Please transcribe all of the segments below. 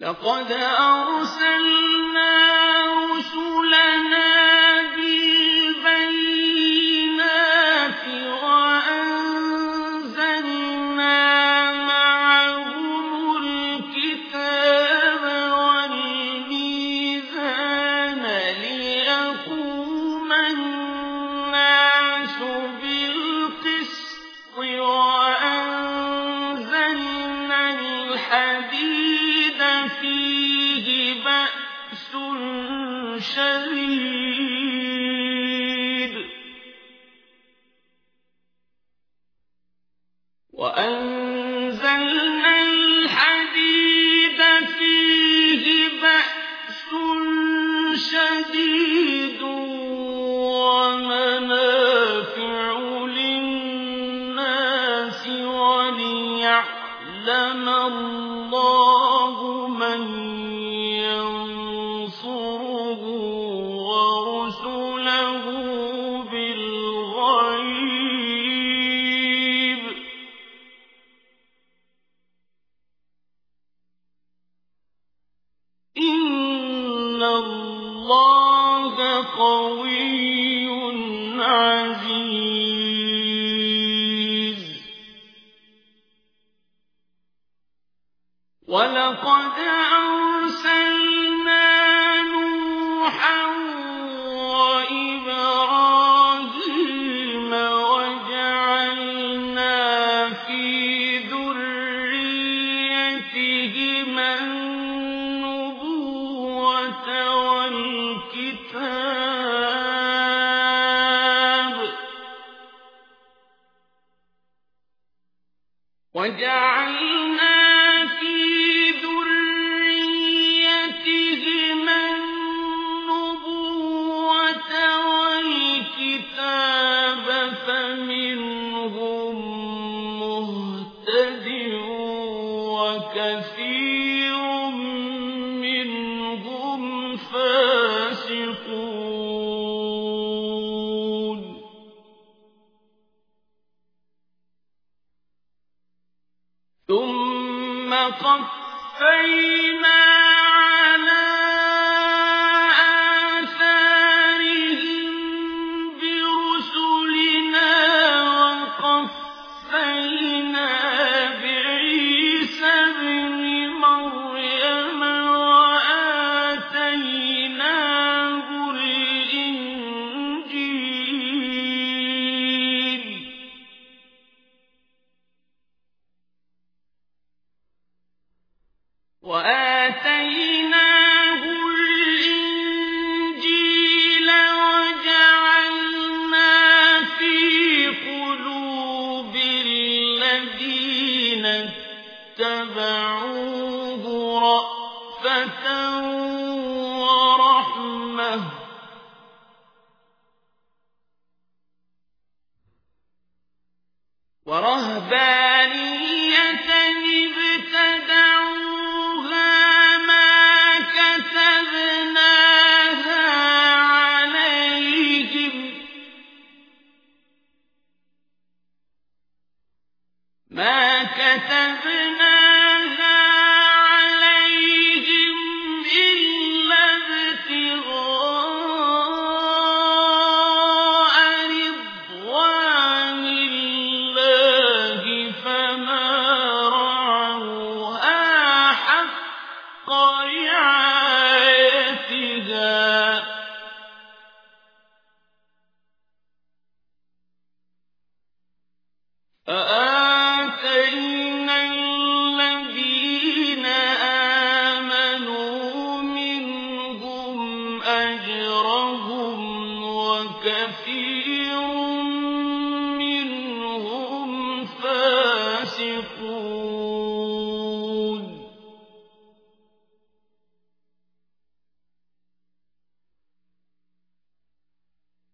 لقد أرسلنا شديد ومنافع للناس وليعلم الله من ينصره ورسله بالغيب إن الله قوي عزيز. ولقد وكثير منهم فاسقون. ثم قفينا اتبعوه رأفة ورحمة. ورهبانية ابتدعوها ما كتبناها عليهم. ما كتبناها رعايتها فآتينا الذين آمنوا منهم أجرهم وكثير منهم فاسقون.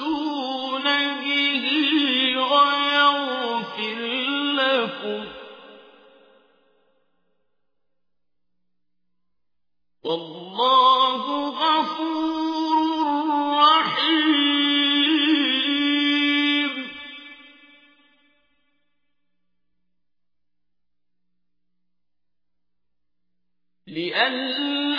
تمسون به ويغفر لكم والله غفور رحيم لئلا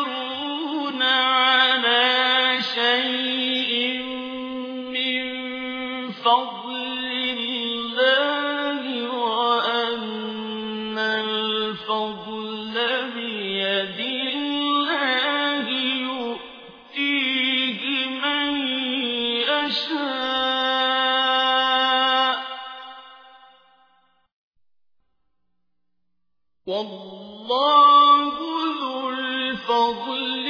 يقدرون على شيء من فضل الله وأن الفضل بيد الله يؤتيه من يشاء. والله ذو الفضل العظيم